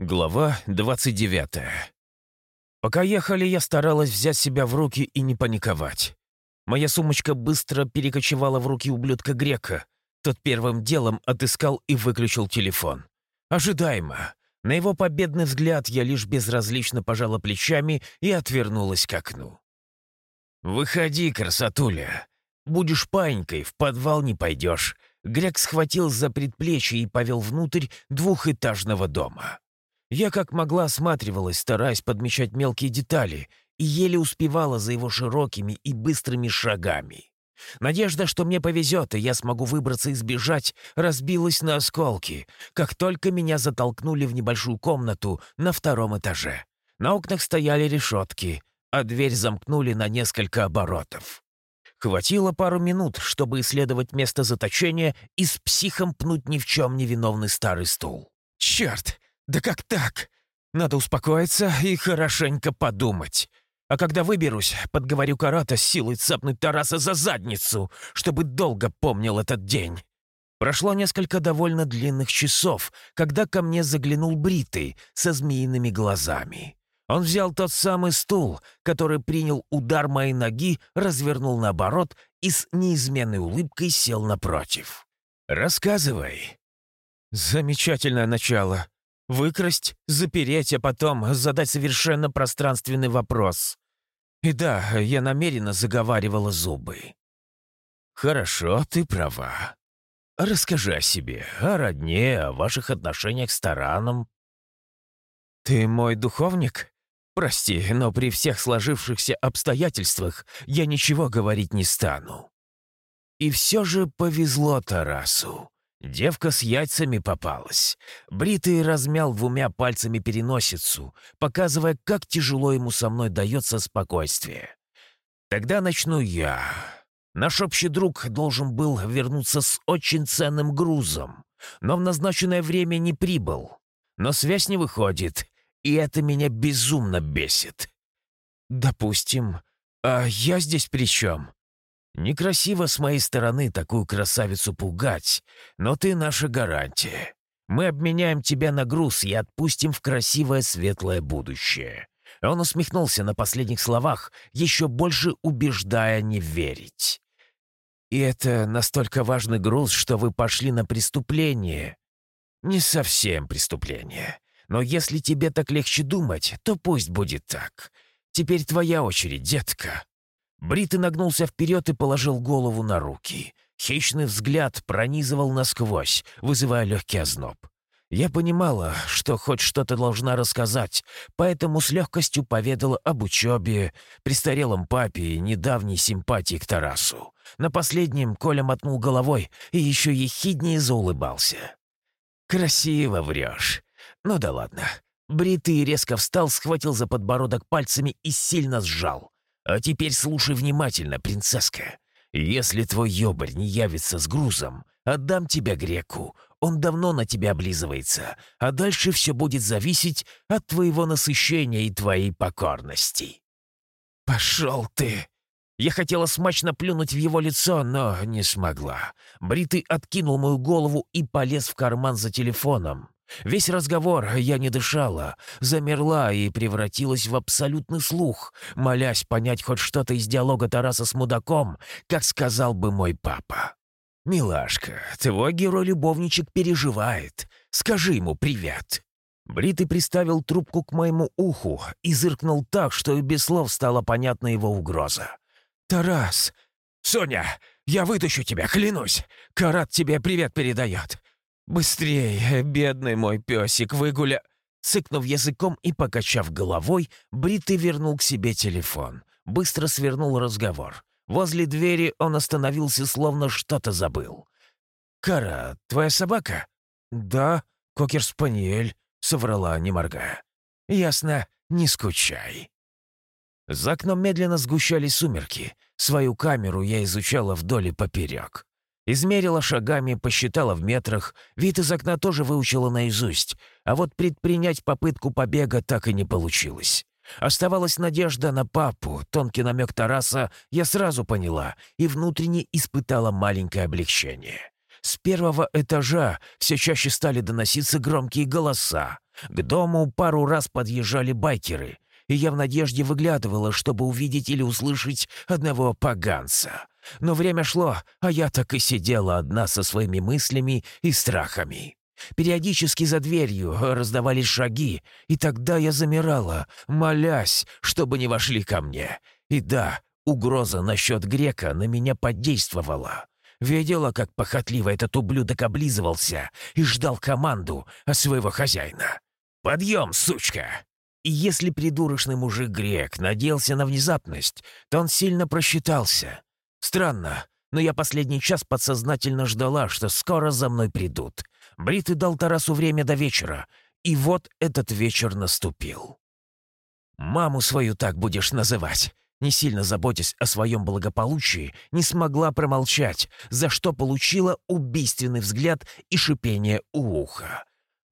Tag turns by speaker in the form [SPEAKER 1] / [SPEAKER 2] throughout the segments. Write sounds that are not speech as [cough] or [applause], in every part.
[SPEAKER 1] Глава 29. Пока ехали, я старалась взять себя в руки и не паниковать. Моя сумочка быстро перекочевала в руки ублюдка Грека. Тот первым делом отыскал и выключил телефон. Ожидаемо. На его победный взгляд я лишь безразлично пожала плечами и отвернулась к окну. «Выходи, красотуля. Будешь паинькой, в подвал не пойдешь». Грек схватил за предплечье и повел внутрь двухэтажного дома. Я как могла осматривалась, стараясь подмечать мелкие детали, и еле успевала за его широкими и быстрыми шагами. Надежда, что мне повезет, и я смогу выбраться и сбежать, разбилась на осколки, как только меня затолкнули в небольшую комнату на втором этаже. На окнах стояли решетки, а дверь замкнули на несколько оборотов. Хватило пару минут, чтобы исследовать место заточения и с психом пнуть ни в чем невиновный старый стул. «Черт! «Да как так? Надо успокоиться и хорошенько подумать. А когда выберусь, подговорю Карата с силой цапнуть Тараса за задницу, чтобы долго помнил этот день». Прошло несколько довольно длинных часов, когда ко мне заглянул Бритый со змеиными глазами. Он взял тот самый стул, который принял удар моей ноги, развернул наоборот и с неизменной улыбкой сел напротив. «Рассказывай». «Замечательное начало», Выкрасть, запереть, а потом задать совершенно пространственный вопрос. И да, я намеренно заговаривала зубы. «Хорошо, ты права. Расскажи о себе, о родне, о ваших отношениях с Тараном». «Ты мой духовник? Прости, но при всех сложившихся обстоятельствах я ничего говорить не стану». И все же повезло Тарасу. Девка с яйцами попалась. Бритый размял двумя пальцами переносицу, показывая, как тяжело ему со мной дается спокойствие. Тогда начну я. Наш общий друг должен был вернуться с очень ценным грузом, но в назначенное время не прибыл. Но связь не выходит, и это меня безумно бесит. Допустим. А я здесь при чем? Некрасиво с моей стороны такую красавицу пугать, но ты наша гарантия. Мы обменяем тебя на груз и отпустим в красивое светлое будущее». Он усмехнулся на последних словах, еще больше убеждая не верить. «И это настолько важный груз, что вы пошли на преступление?» «Не совсем преступление. Но если тебе так легче думать, то пусть будет так. Теперь твоя очередь, детка». Бритый нагнулся вперед и положил голову на руки. Хищный взгляд пронизывал насквозь, вызывая легкий озноб. Я понимала, что хоть что-то должна рассказать, поэтому с легкостью поведала об учебе, престарелом папе и недавней симпатии к Тарасу. На последнем Коля мотнул головой и еще ехиднее заулыбался. «Красиво врешь. Ну да ладно». Бритый резко встал, схватил за подбородок пальцами и сильно сжал. А теперь слушай внимательно, принцесска. Если твой ёбарь не явится с грузом, отдам тебя греку. Он давно на тебя облизывается, а дальше все будет зависеть от твоего насыщения и твоей покорности». «Пошел ты!» Я хотела смачно плюнуть в его лицо, но не смогла. Бритый откинул мою голову и полез в карман за телефоном. Весь разговор я не дышала, замерла и превратилась в абсолютный слух, молясь понять хоть что-то из диалога Тараса с мудаком, как сказал бы мой папа. «Милашка, твой герой-любовничек переживает. Скажи ему привет». Бритый приставил трубку к моему уху и зыркнул так, что и без слов стала понятна его угроза. «Тарас!» «Соня, я вытащу тебя, клянусь! Карат тебе привет передает. «Быстрее, бедный мой песик, выгуля...» Цыкнув языком и покачав головой, Бритый вернул к себе телефон. Быстро свернул разговор. Возле двери он остановился, словно что-то забыл. «Кара, твоя собака?» «Да, кокер-спаниель», — соврала, не моргая. «Ясно, не скучай». За окном медленно сгущались сумерки. Свою камеру я изучала вдоль и поперек. Измерила шагами, посчитала в метрах, вид из окна тоже выучила наизусть, а вот предпринять попытку побега так и не получилось. Оставалась надежда на папу, тонкий намек Тараса я сразу поняла и внутренне испытала маленькое облегчение. С первого этажа все чаще стали доноситься громкие голоса. К дому пару раз подъезжали байкеры, и я в надежде выглядывала, чтобы увидеть или услышать одного поганца. Но время шло, а я так и сидела одна со своими мыслями и страхами. Периодически за дверью раздавались шаги, и тогда я замирала, молясь, чтобы не вошли ко мне. И да, угроза насчет грека на меня подействовала. Видела, как похотливо этот ублюдок облизывался и ждал команду от своего хозяина. «Подъем, сучка!» И если придурочный мужик-грек надеялся на внезапность, то он сильно просчитался. Странно, но я последний час подсознательно ждала, что скоро за мной придут. Бритый дал Тарасу время до вечера, и вот этот вечер наступил. «Маму свою так будешь называть», не сильно заботясь о своем благополучии, не смогла промолчать, за что получила убийственный взгляд и шипение у уха.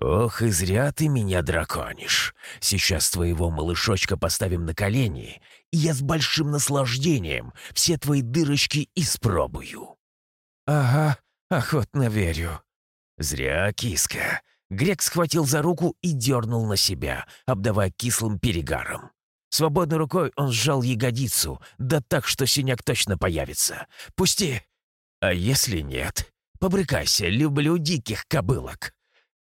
[SPEAKER 1] «Ох, и зря ты меня драконишь. Сейчас твоего малышочка поставим на колени, и я с большим наслаждением все твои дырочки испробую». «Ага, охотно верю». «Зря, киска». Грек схватил за руку и дернул на себя, обдавая кислым перегаром. Свободной рукой он сжал ягодицу, да так, что синяк точно появится. «Пусти!» «А если нет? Побрыкайся, люблю диких кобылок!»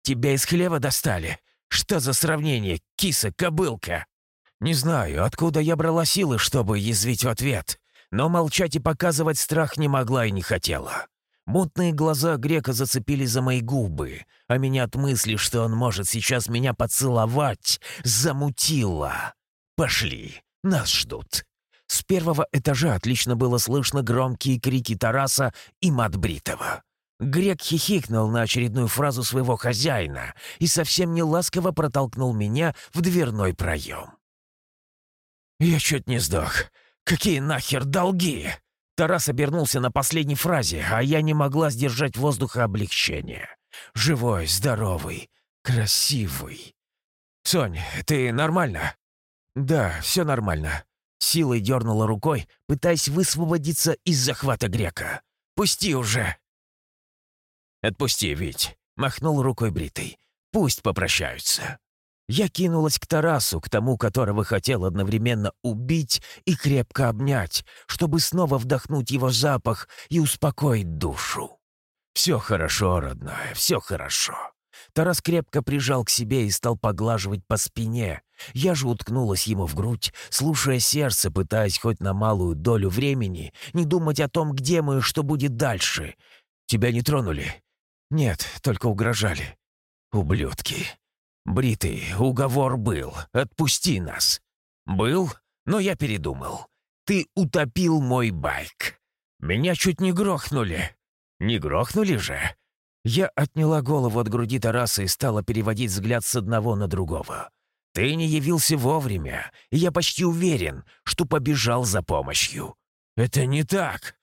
[SPEAKER 1] Тебя из хлева достали? Что за сравнение, киса-кобылка?» Не знаю, откуда я брала силы, чтобы язвить в ответ, но молчать и показывать страх не могла и не хотела. Мутные глаза грека зацепили за мои губы, а меня от мысли, что он может сейчас меня поцеловать, замутило. «Пошли, нас ждут». С первого этажа отлично было слышно громкие крики Тараса и мат Бритова. Грек хихикнул на очередную фразу своего хозяина и совсем не ласково протолкнул меня в дверной проем. «Я чуть не сдох. Какие нахер долги?» Тарас обернулся на последней фразе, а я не могла сдержать воздуха облегчения. «Живой, здоровый, красивый». «Сонь, ты нормально?» «Да, все нормально». Силой дернула рукой, пытаясь высвободиться из захвата грека. «Пусти уже!» «Отпусти, Вить!» — махнул рукой Бритый. «Пусть попрощаются». Я кинулась к Тарасу, к тому, которого хотел одновременно убить и крепко обнять, чтобы снова вдохнуть его запах и успокоить душу. «Все хорошо, родная, все хорошо». Тарас крепко прижал к себе и стал поглаживать по спине. Я же уткнулась ему в грудь, слушая сердце, пытаясь хоть на малую долю времени не думать о том, где мы и что будет дальше. «Тебя не тронули?» «Нет, только угрожали. Ублюдки. Бритый, уговор был. Отпусти нас». «Был, но я передумал. Ты утопил мой байк. Меня чуть не грохнули». «Не грохнули же?» Я отняла голову от груди Тараса и стала переводить взгляд с одного на другого. «Ты не явился вовремя, и я почти уверен, что побежал за помощью». «Это не так.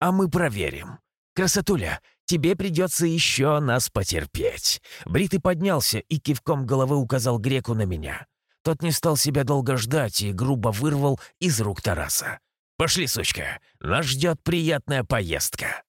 [SPEAKER 1] А мы проверим. Красотуля, тебе придется еще нас потерпеть». Бритый поднялся и кивком головы указал греку на меня. Тот не стал себя долго ждать и грубо вырвал из рук Тараса. «Пошли, сучка, нас ждет приятная поездка».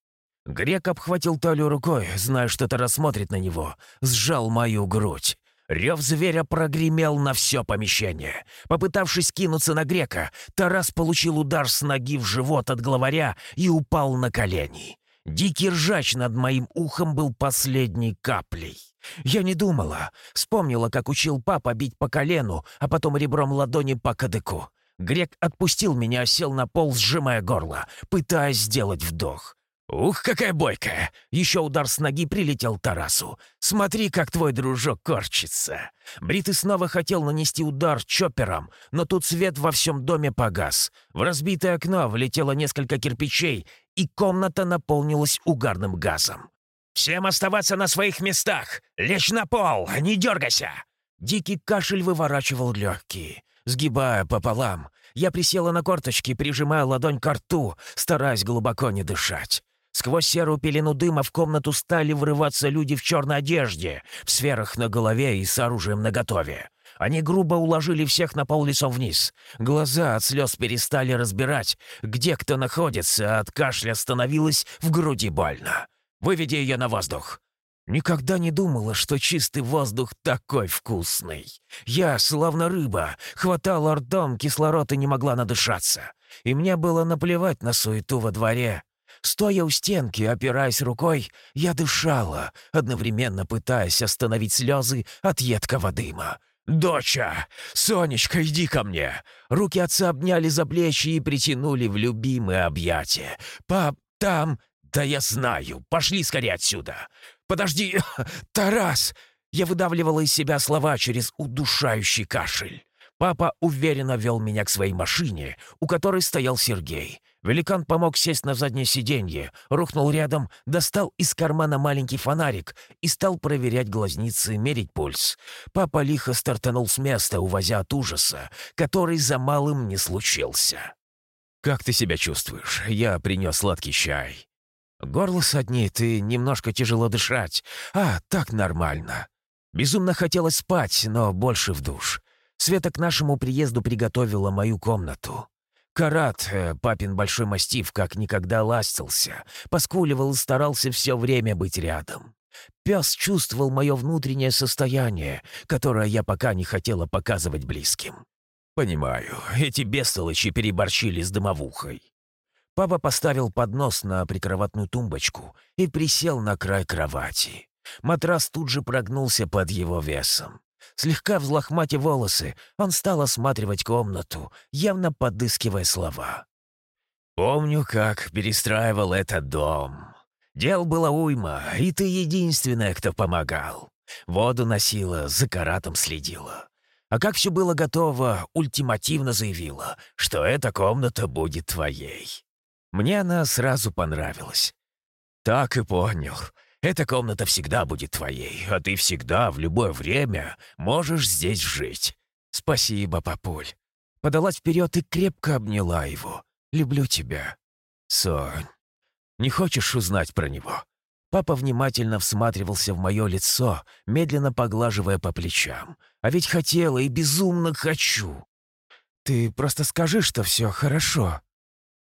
[SPEAKER 1] Грек обхватил талию рукой, зная, что Тарас смотрит на него, сжал мою грудь. Рев зверя прогремел на все помещение. Попытавшись кинуться на грека, Тарас получил удар с ноги в живот от главаря и упал на колени. Дикий ржач над моим ухом был последней каплей. Я не думала. Вспомнила, как учил папа бить по колену, а потом ребром ладони по кадыку. Грек отпустил меня, сел на пол, сжимая горло, пытаясь сделать вдох. «Ух, какая бойкая!» Еще удар с ноги прилетел Тарасу. «Смотри, как твой дружок корчится!» Бритый снова хотел нанести удар чоппером, но тут свет во всем доме погас. В разбитое окно влетело несколько кирпичей, и комната наполнилась угарным газом. «Всем оставаться на своих местах! Лечь на пол, не дергайся!» Дикий кашель выворачивал легкие. Сгибая пополам, я присела на корточки, прижимая ладонь к рту, стараясь глубоко не дышать. Сквозь серую пелену дыма в комнату стали врываться люди в черной одежде, в сферах на голове и с оружием наготове. Они грубо уложили всех на пол лицом вниз. Глаза от слез перестали разбирать, где кто находится, а от кашля становилось в груди больно. «Выведи ее на воздух!» Никогда не думала, что чистый воздух такой вкусный. Я, словно рыба, хватала ртом кислород и не могла надышаться. И мне было наплевать на суету во дворе. Стоя у стенки, опираясь рукой, я дышала, одновременно пытаясь остановить слезы от едкого дыма. «Доча! Сонечка, иди ко мне!» Руки отца обняли за плечи и притянули в любимые объятия. «Пап, там...» «Да я знаю! Пошли скорее отсюда!» «Подожди! [laughs] Тарас!» Я выдавливала из себя слова через удушающий кашель. Папа уверенно вел меня к своей машине, у которой стоял Сергей. Великан помог сесть на заднее сиденье, рухнул рядом, достал из кармана маленький фонарик и стал проверять глазницы, мерить пульс. Папа лихо стартанул с места, увозя от ужаса, который за малым не случился. «Как ты себя чувствуешь? Я принес сладкий чай». «Горло саднит и немножко тяжело дышать. А, так нормально». Безумно хотелось спать, но больше в душ. Света к нашему приезду приготовила мою комнату. Карат, э, папин большой мастиф, как никогда ластился, поскуливал и старался все время быть рядом. Пес чувствовал мое внутреннее состояние, которое я пока не хотела показывать близким. «Понимаю, эти бестолочи переборщили с дымовухой». Папа поставил поднос на прикроватную тумбочку и присел на край кровати. Матрас тут же прогнулся под его весом. Слегка взлохматив волосы, он стал осматривать комнату, явно подыскивая слова. «Помню, как перестраивал этот дом. Дел было уйма, и ты единственная, кто помогал. Воду носила, за каратом следила. А как все было готово, ультимативно заявила, что эта комната будет твоей. Мне она сразу понравилась. Так и понял. Эта комната всегда будет твоей, а ты всегда, в любое время, можешь здесь жить. Спасибо, папуль. Подалась вперед и крепко обняла его. Люблю тебя. Сонь, не хочешь узнать про него? Папа внимательно всматривался в мое лицо, медленно поглаживая по плечам. А ведь хотела и безумно хочу. Ты просто скажи, что все хорошо.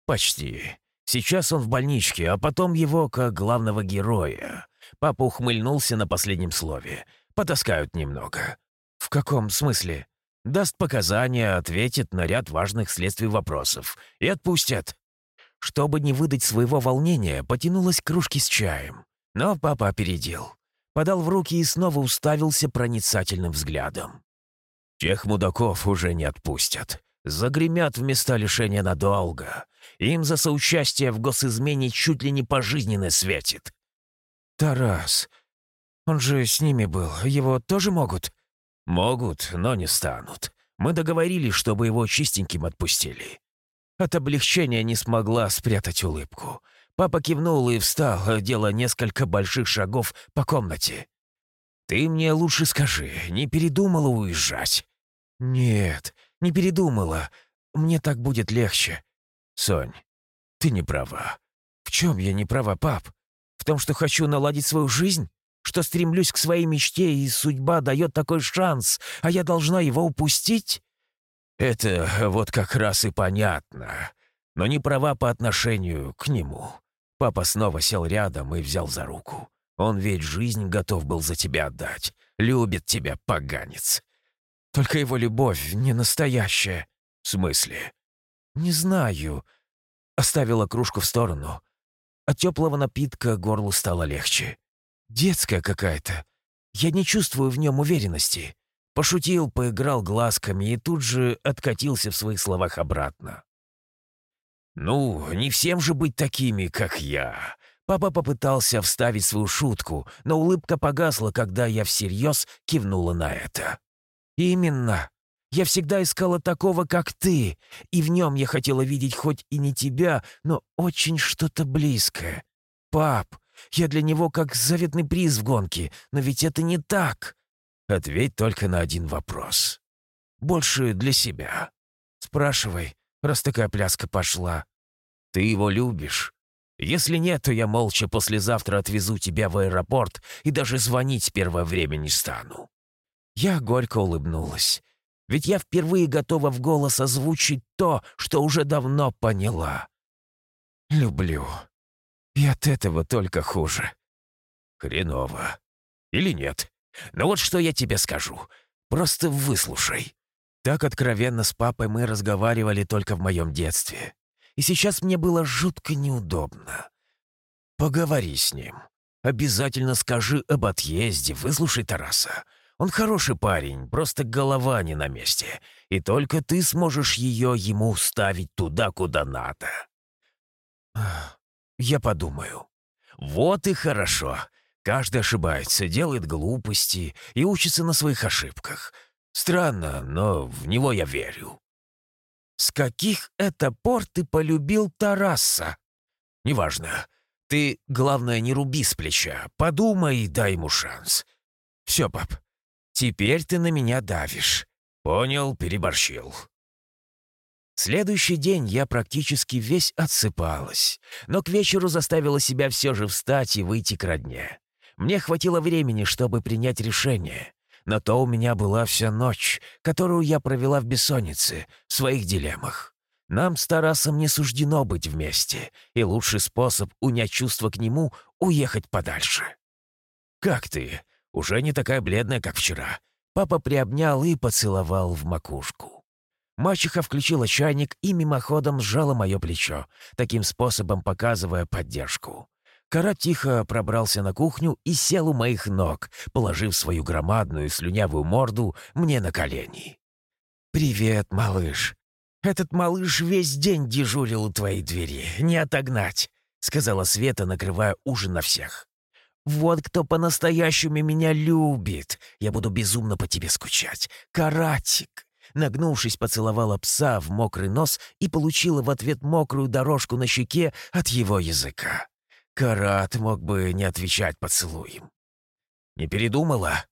[SPEAKER 1] Почти. Сейчас он в больничке, а потом его, как главного героя. Папа ухмыльнулся на последнем слове. «Потаскают немного». «В каком смысле?» «Даст показания, ответит на ряд важных следствий вопросов. И отпустят». Чтобы не выдать своего волнения, потянулась к кружке с чаем. Но папа опередил. Подал в руки и снова уставился проницательным взглядом. «Тех мудаков уже не отпустят. Загремят в места лишения надолго. Им за соучастие в госизмене чуть ли не пожизненно светит». «Тарас, он же с ними был, его тоже могут?» «Могут, но не станут. Мы договорились, чтобы его чистеньким отпустили». От облегчения не смогла спрятать улыбку. Папа кивнул и встал, делая несколько больших шагов по комнате. «Ты мне лучше скажи, не передумала уезжать?» «Нет, не передумала. Мне так будет легче». «Сонь, ты не права». «В чем я не права, пап? В том, что хочу наладить свою жизнь? Что стремлюсь к своей мечте, и судьба дает такой шанс, а я должна его упустить?» «Это вот как раз и понятно. Но не права по отношению к нему». Папа снова сел рядом и взял за руку. «Он ведь жизнь готов был за тебя отдать. Любит тебя, поганец. Только его любовь не настоящая. В смысле? Не знаю. Оставила кружку в сторону. От теплого напитка горлу стало легче. Детская какая-то. Я не чувствую в нем уверенности. Пошутил, поиграл глазками и тут же откатился в своих словах обратно. «Ну, не всем же быть такими, как я». Папа попытался вставить свою шутку, но улыбка погасла, когда я всерьез кивнула на это. «Именно. Я всегда искала такого, как ты, и в нем я хотела видеть хоть и не тебя, но очень что-то близкое. Пап, я для него как заветный приз в гонке, но ведь это не так. Ответь только на один вопрос. Больше для себя. Спрашивай, раз такая пляска пошла. Ты его любишь? Если нет, то я молча послезавтра отвезу тебя в аэропорт и даже звонить первое время не стану». Я горько улыбнулась. Ведь я впервые готова в голос озвучить то, что уже давно поняла. Люблю. И от этого только хуже. Хреново. Или нет? Но вот что я тебе скажу. Просто выслушай. Так откровенно с папой мы разговаривали только в моем детстве. И сейчас мне было жутко неудобно. Поговори с ним. Обязательно скажи об отъезде, выслушай Тараса. Он хороший парень, просто голова не на месте. И только ты сможешь ее ему ставить туда, куда надо. Я подумаю. Вот и хорошо. Каждый ошибается, делает глупости и учится на своих ошибках. Странно, но в него я верю. С каких это пор ты полюбил Тараса? Неважно. Ты, главное, не руби с плеча. Подумай и дай ему шанс. Все, пап. Теперь ты на меня давишь. Понял, переборщил. Следующий день я практически весь отсыпалась, но к вечеру заставила себя все же встать и выйти к родне. Мне хватило времени, чтобы принять решение. На то у меня была вся ночь, которую я провела в бессоннице, в своих дилеммах. Нам с Тарасом не суждено быть вместе, и лучший способ унять чувство к нему — уехать подальше. «Как ты? Уже не такая бледная, как вчера». Папа приобнял и поцеловал в макушку. Мачеха включила чайник и мимоходом сжала мое плечо, таким способом показывая поддержку. Кара тихо пробрался на кухню и сел у моих ног, положив свою громадную слюнявую морду мне на колени. «Привет, малыш. Этот малыш весь день дежурил у твоей двери. Не отогнать», — сказала Света, накрывая ужин на всех. «Вот кто по-настоящему меня любит. Я буду безумно по тебе скучать. Каратик!» Нагнувшись, поцеловала пса в мокрый нос и получила в ответ мокрую дорожку на щеке от его языка. Карат мог бы не отвечать поцелуем. «Не передумала?»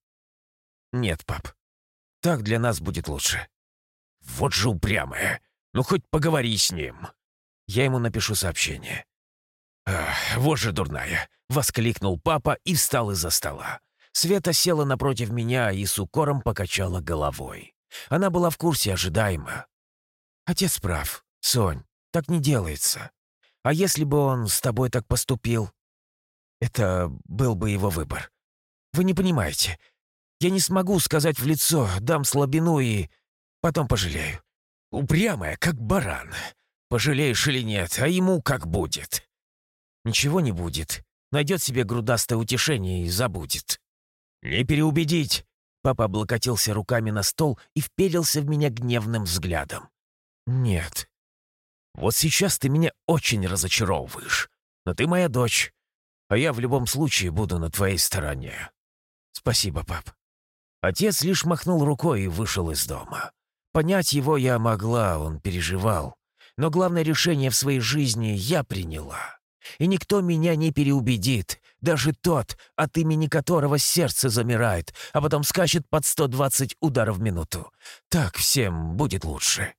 [SPEAKER 1] «Нет, пап. Так для нас будет лучше». «Вот же упрямая. Ну, хоть поговори с ним». Я ему напишу сообщение. «Ах, вот же дурная!» — воскликнул папа и встал из-за стола. Света села напротив меня и с укором покачала головой. Она была в курсе ожидаемо. «Отец прав, Сонь, так не делается. А если бы он с тобой так поступил? Это был бы его выбор. Вы не понимаете. Я не смогу сказать в лицо, дам слабину и... Потом пожалею. Упрямая, как баран. Пожалеешь или нет, а ему как будет. Ничего не будет. Найдет себе грудастое утешение и забудет. Не переубедить. Папа облокотился руками на стол и вперился в меня гневным взглядом. «Нет, вот сейчас ты меня очень разочаровываешь. Но ты моя дочь, а я в любом случае буду на твоей стороне. Спасибо, пап». Отец лишь махнул рукой и вышел из дома. Понять его я могла, он переживал. Но главное решение в своей жизни я приняла. И никто меня не переубедит, даже тот, от имени которого сердце замирает, а потом скачет под 120 ударов в минуту. Так всем будет лучше.